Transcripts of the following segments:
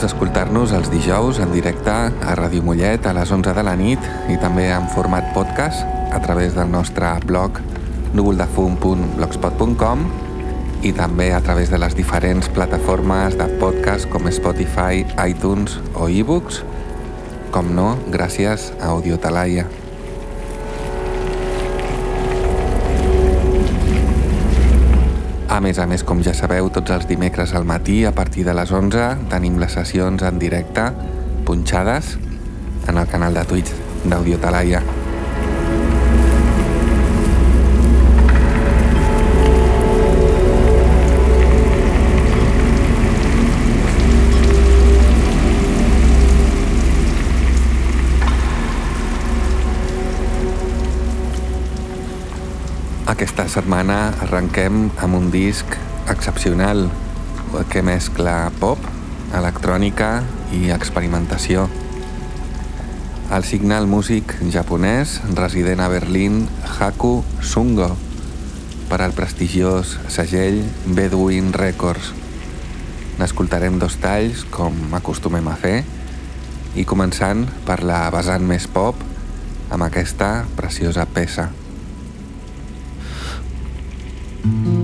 Pots escoltar-nos els dijous en directe a Ràdio Mollet a les 11 de la nit i també en format podcast a través del nostre blog núvoldefum.blogspot.com i també a través de les diferents plataformes de podcast com Spotify, iTunes o ebooks, com no, gràcies a Audio A més a més, com ja sabeu, tots els dimecres al matí, a partir de les 11, tenim les sessions en directe, punxades, en el canal de Twitch d'Audio Talaia. Aquesta setmana arrenquem amb un disc excepcional que mescla pop, electrònica i experimentació. El signal músic japonès resident a Berlín Haku Sungo per al prestigiós segell Bedouin Records. N'escoltarem dos talls, com acostumem a fer, i començant per la vessant més pop amb aquesta preciosa peça. Thank you.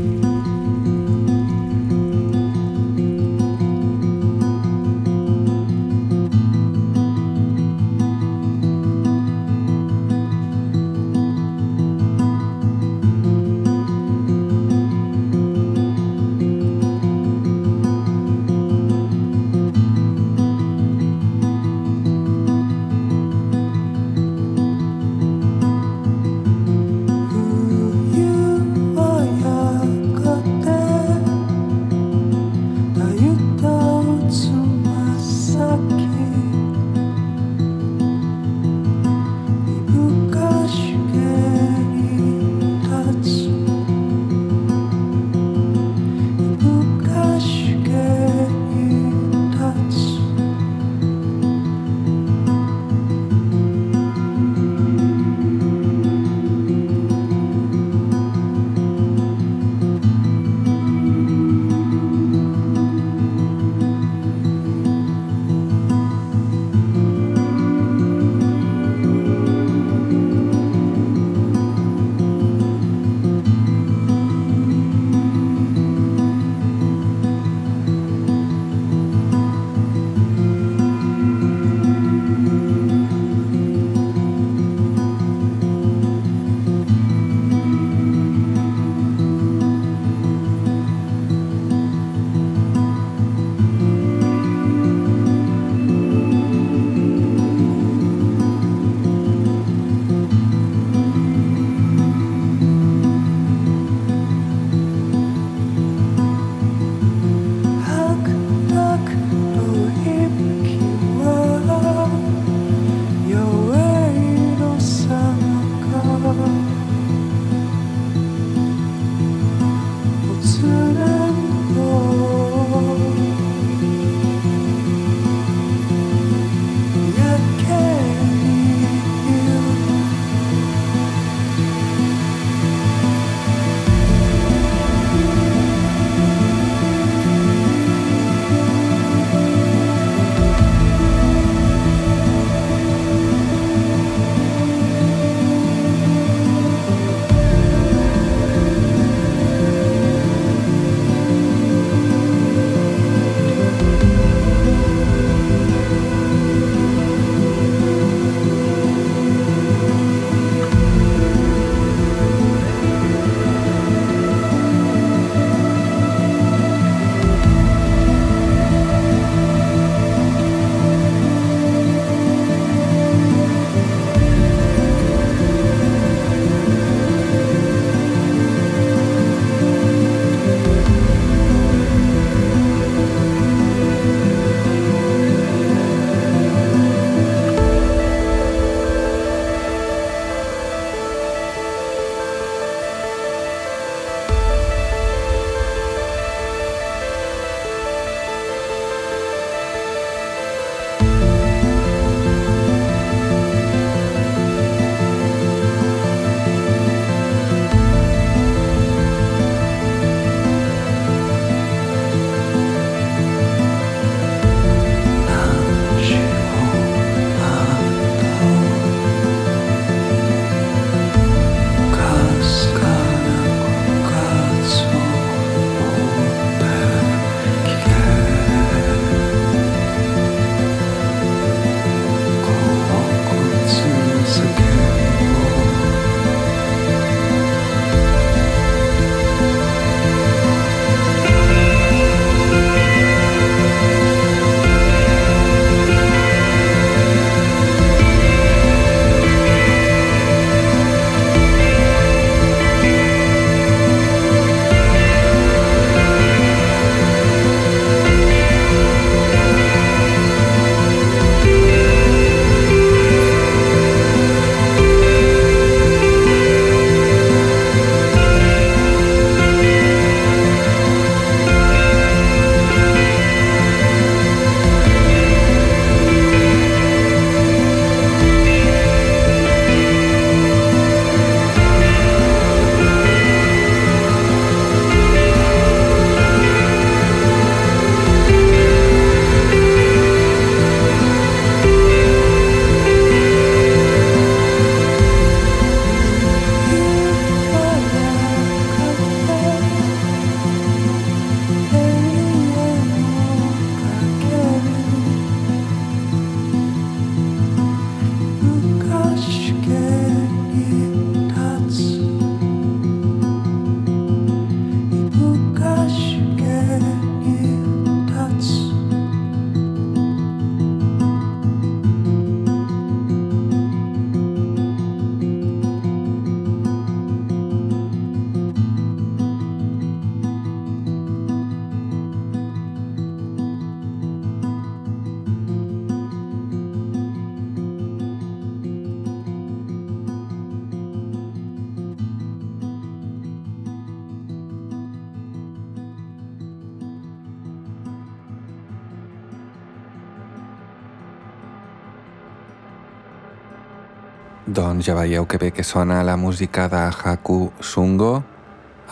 Doncs ja veieu que bé que sona la música de Haku Sungo.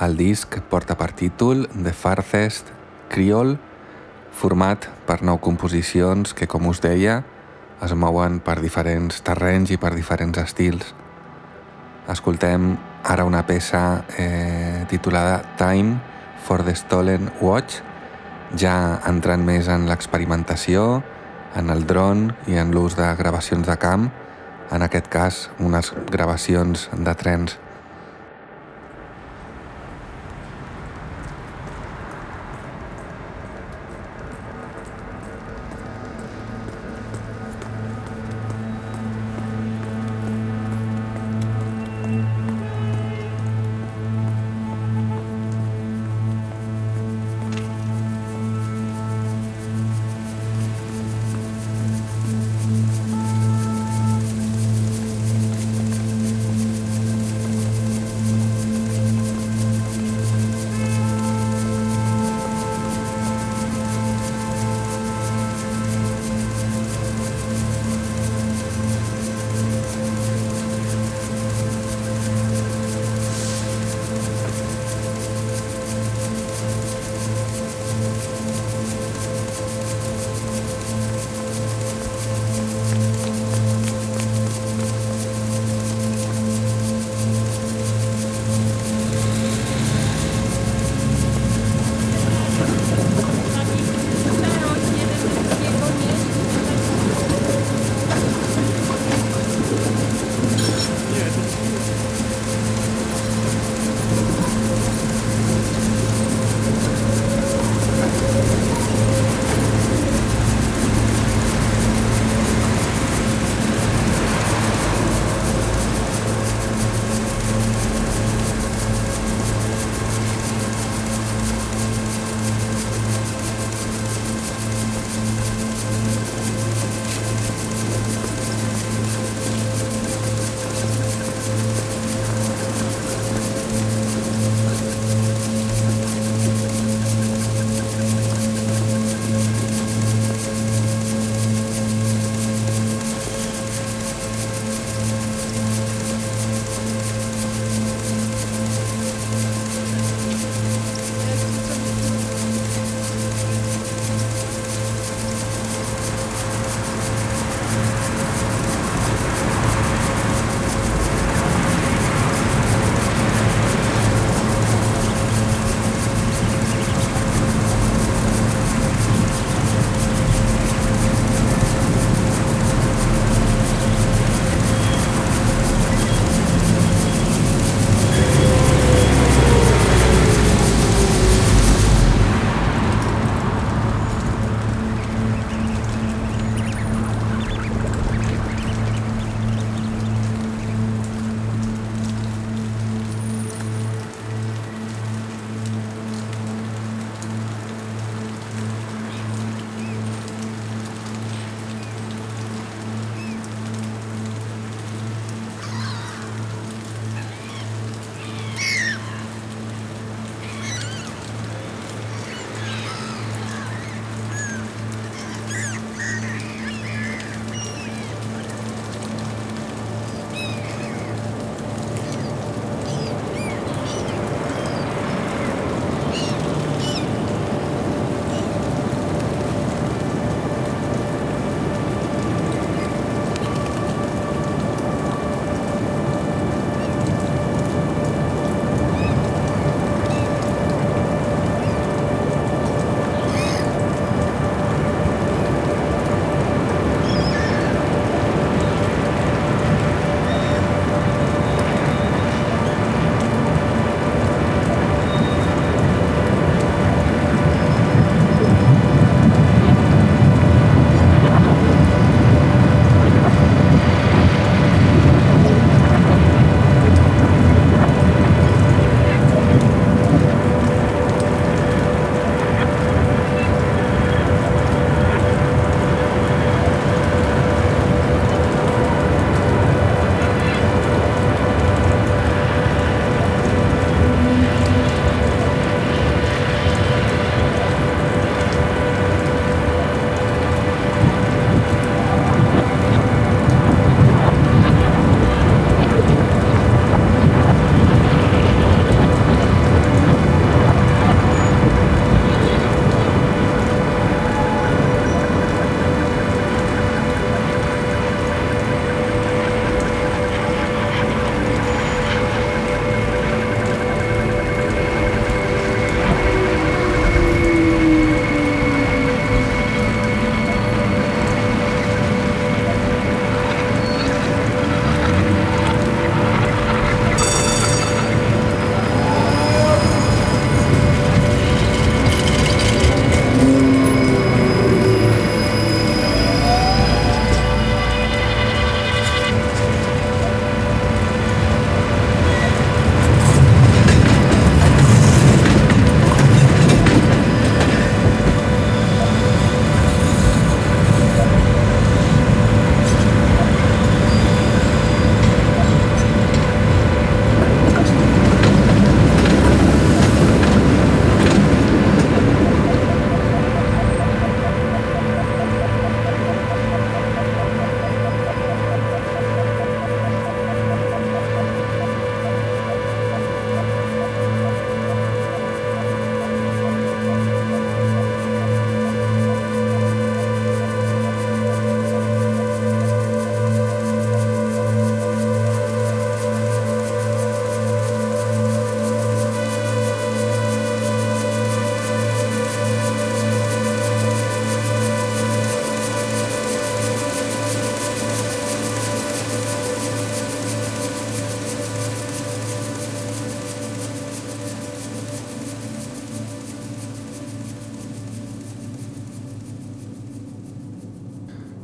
El disc porta per títol The Farthest Creole, format per nou composicions que, com us deia, es mouen per diferents terrenys i per diferents estils. Escoltem ara una peça eh, titulada Time for the Stolen Watch, ja entrant més en l'experimentació, en el dron i en l'ús de gravacions de camp, en aquest cas unes gravacions de trens.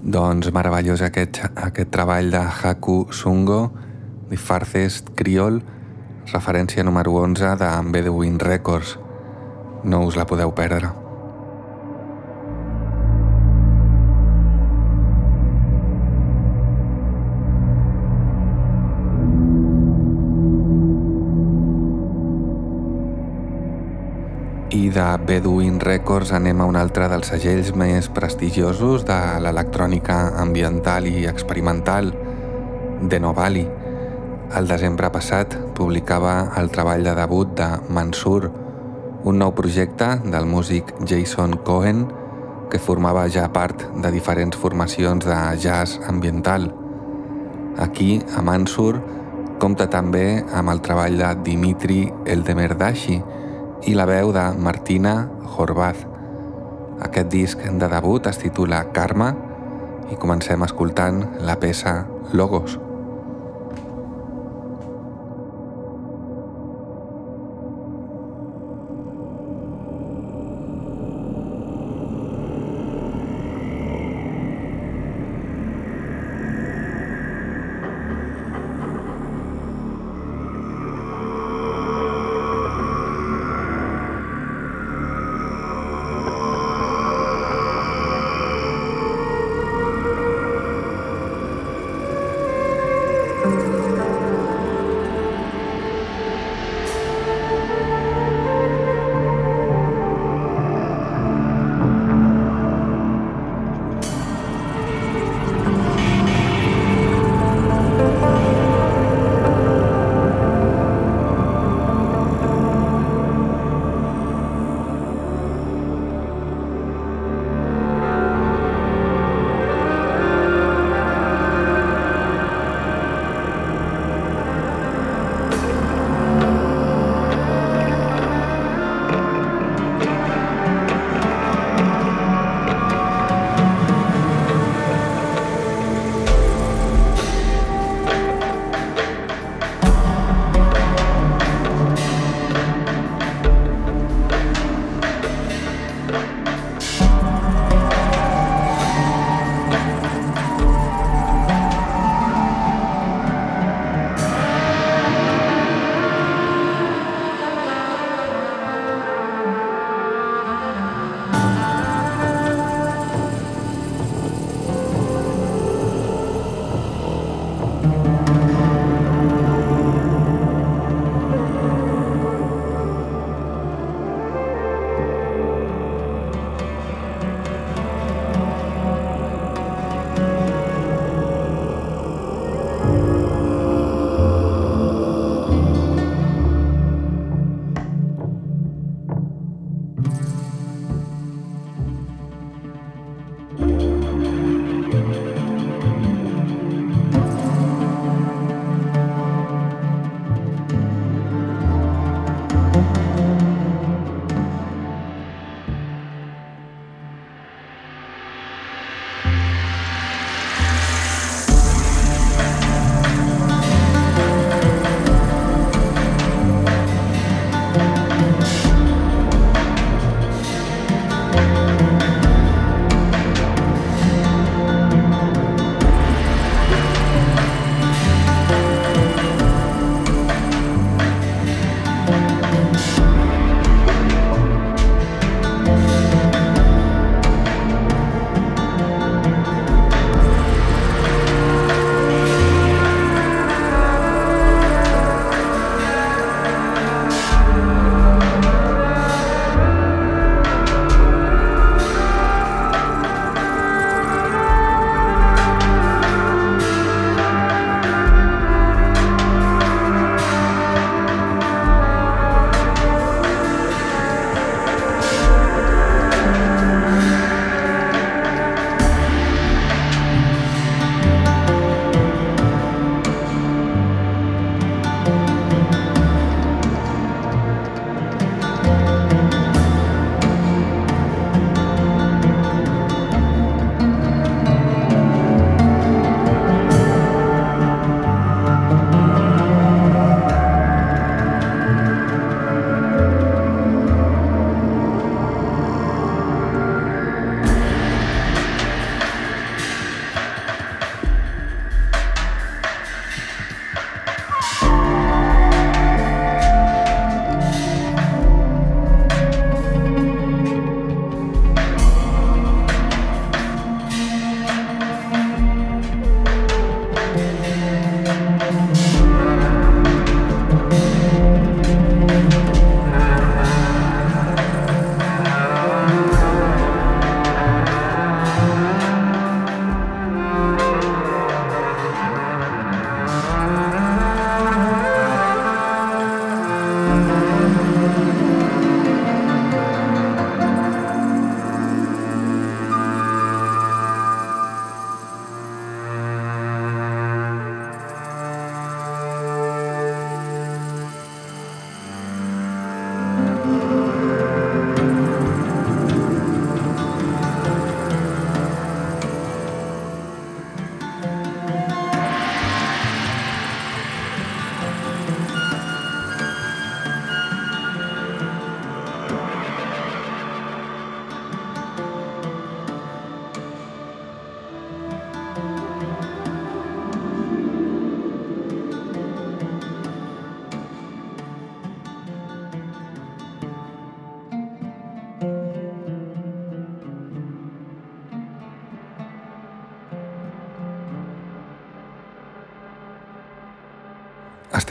Doncs meravellós aquest, aquest treball de Haku Sungo, The Farthest Creole, referència número 11 de Bedouin Records. No us la podeu perdre. De Bedouin Records anem a un altre dels segells més prestigiosos de l'electrònica ambiental i experimental, de Novali. El desembre passat publicava el treball de debut de Mansur, un nou projecte del músic Jason Cohen que formava ja part de diferents formacions de jazz ambiental. Aquí, a Mansur, compta també amb el treball de Dimitri Eldemerdashi, i la veu de Martina Horvath. Aquest disc de debut es titula Karma i comencem escoltant la peça Logos.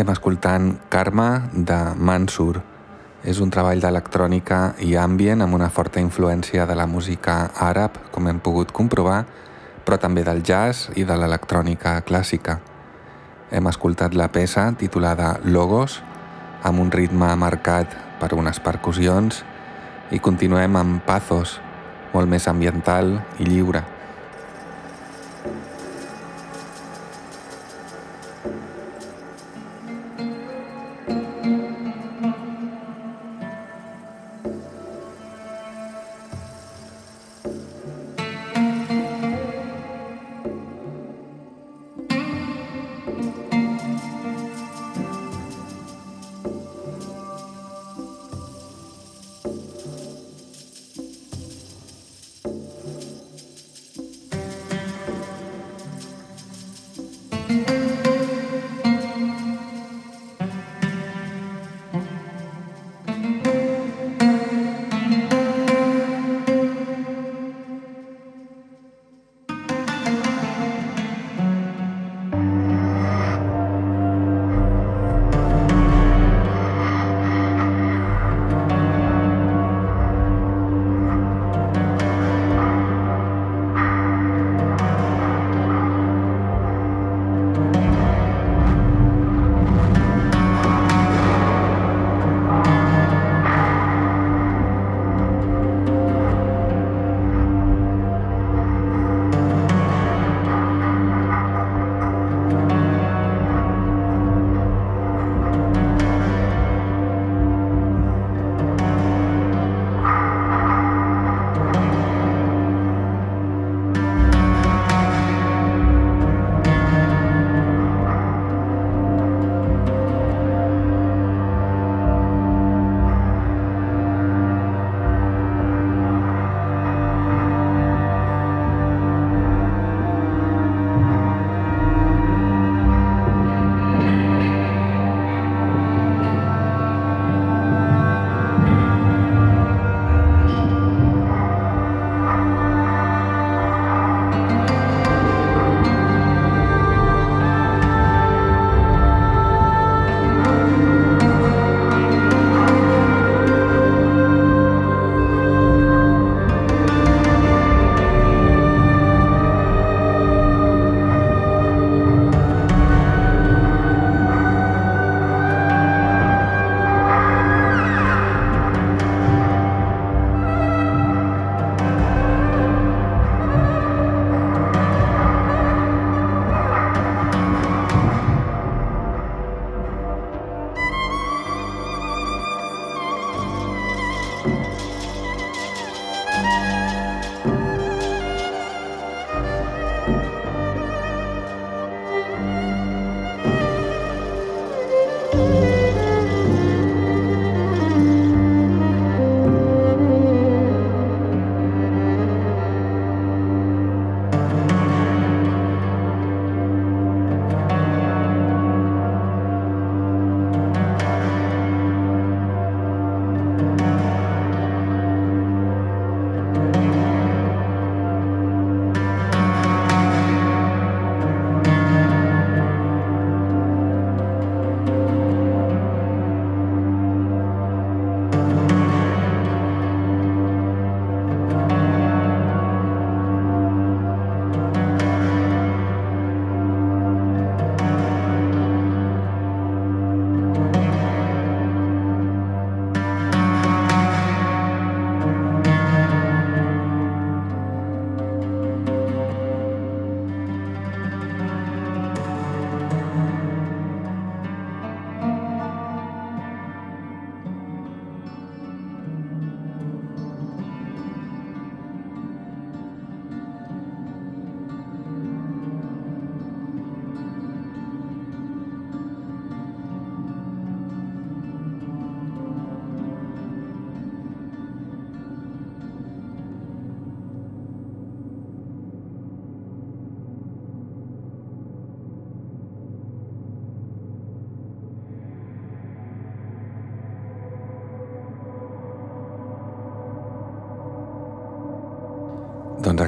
Estem escoltant Karma de Mansur. És un treball d'electrònica i ambient amb una forta influència de la música àrab, com hem pogut comprovar, però també del jazz i de l'electrònica clàssica. Hem escoltat la peça titulada Logos, amb un ritme marcat per unes percussions, i continuem amb Pathos, molt més ambiental i lliure. Doncs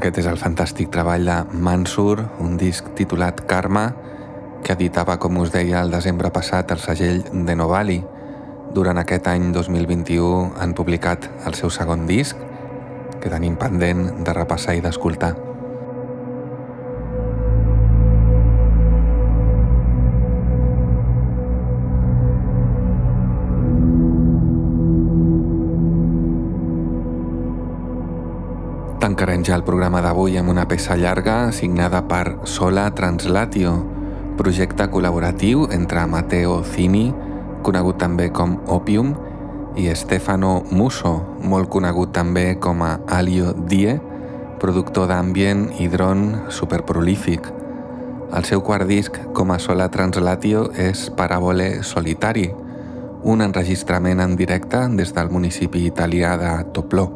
aquest és el fantàstic treball de Mansur, un disc titulat Karma, que editava, com us deia, el desembre passat el segell de Novali. Durant aquest any 2021 han publicat el seu segon disc, que tenim pendent de repassar i d'escoltar. El programa d'avui amb una peça llarga signada per Sola Translatio, projecte col·laboratiu entre Matteo Cini, conegut també com Opium, i Stefano Musso, molt conegut també com a Alio Die, productor d'ambient i dron superprolífic. El seu quart disc com a Sola Translatio és Parabole Solitari, un enregistrament en directe des del municipi italià de Topló.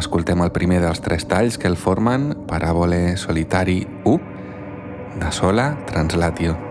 Escoltem el primer dels tres talls que el formen, Paràbole Solitari 1, de Sola Translatio.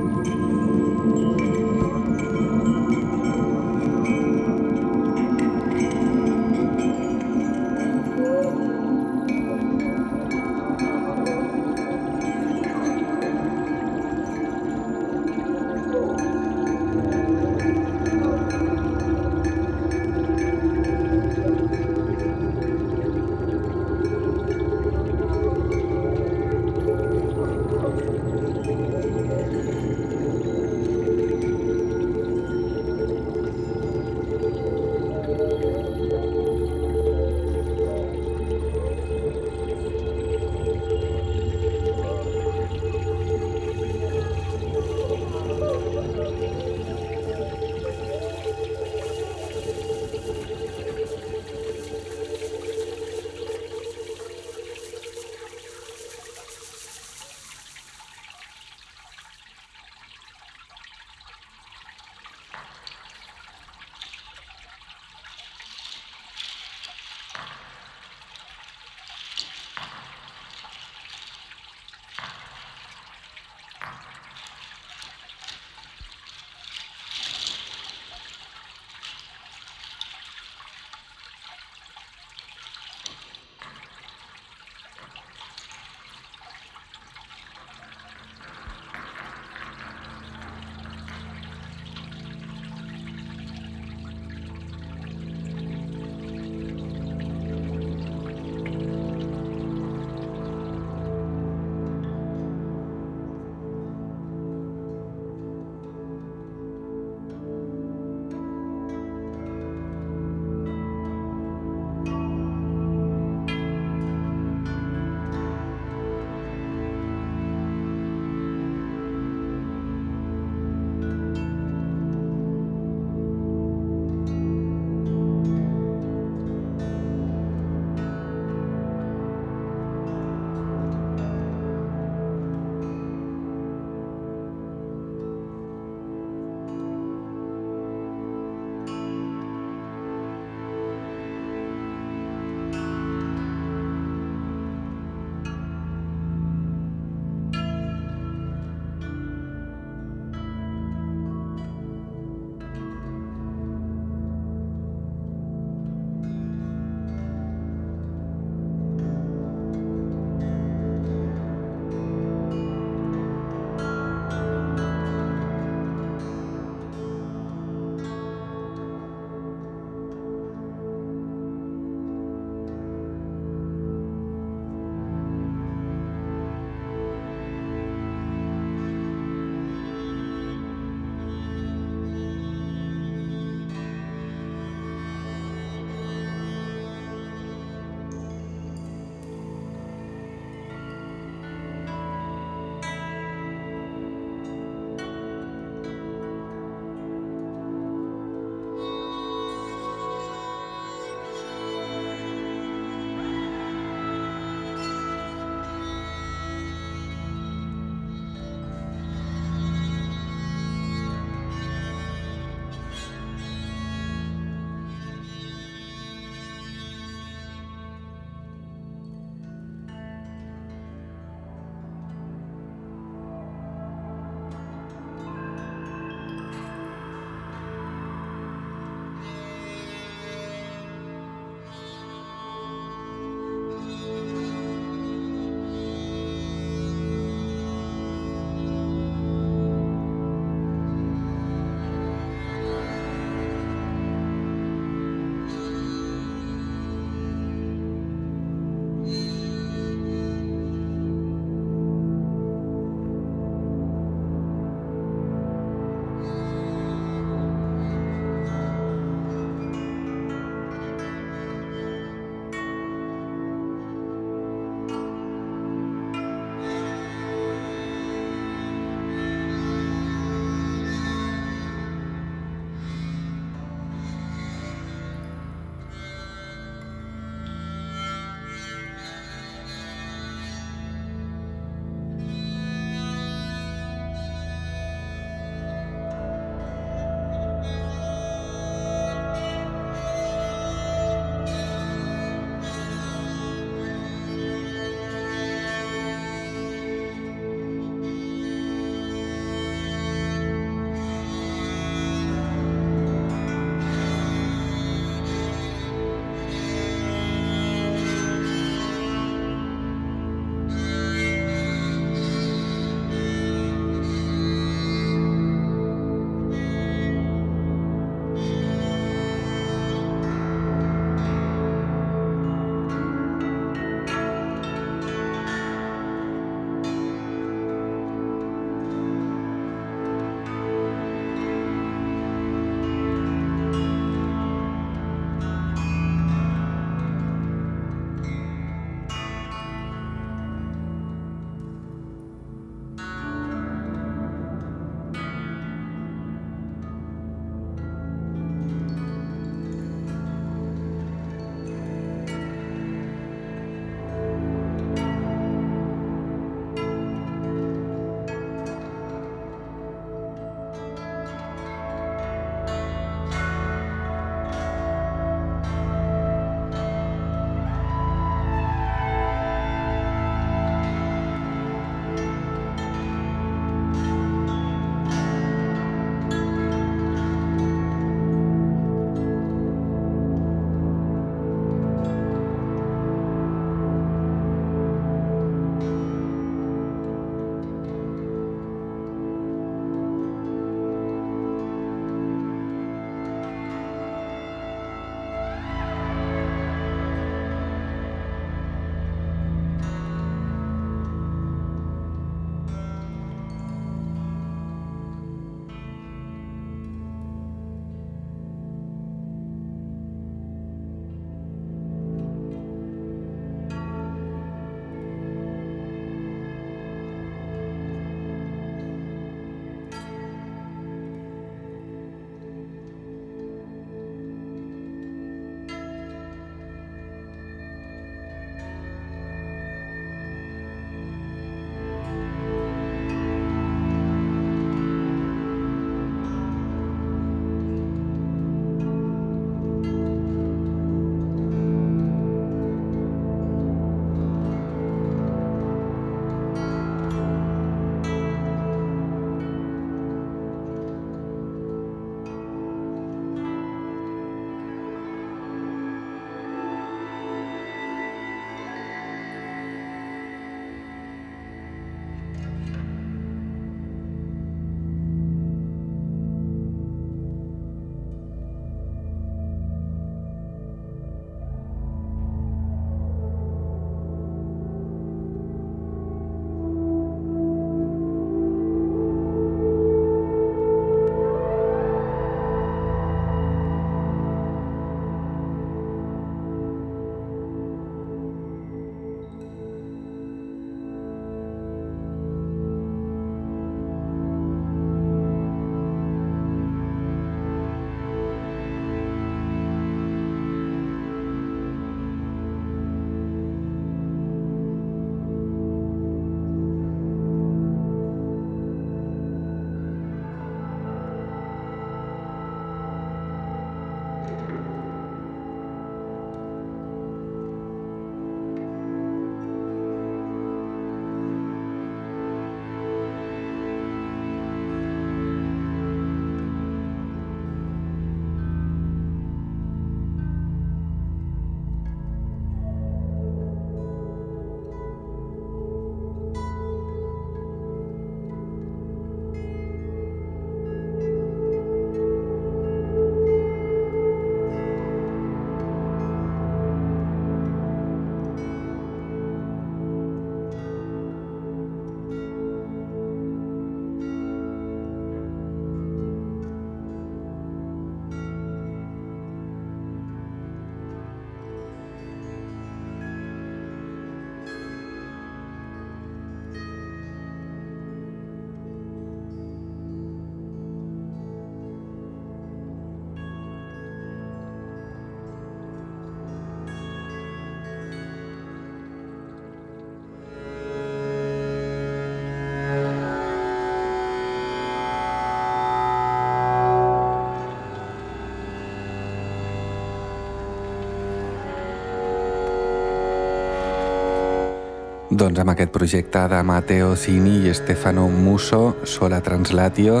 Doncs amb aquest projecte de Matteo Cini i Stefano Musso, Sola Translatio,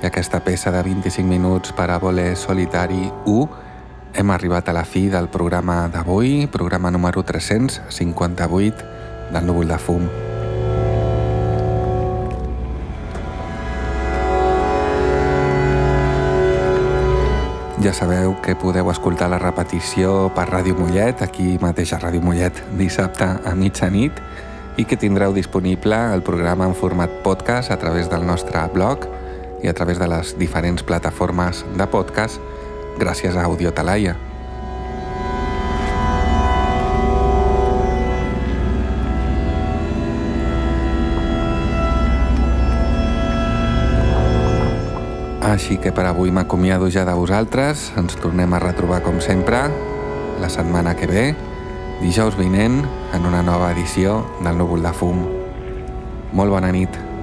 i aquesta peça de 25 minuts per a vole solitari 1, hem arribat a la fi del programa d'avui, programa número 358 del núvol de fum. Ja sabeu que podeu escoltar la repetició per Ràdio Mollet, aquí mateix a Ràdio Mollet, dissabte a mitjanit, i que tindreu disponible el programa en format podcast a través del nostre blog i a través de les diferents plataformes de podcast gràcies a Audio Talaia. Així que per avui m'acomiado ja de vosaltres. Ens tornem a retrobar com sempre la setmana que ve, dijous vinent, en una nova edició del Núvol de Fum. Molt bona nit.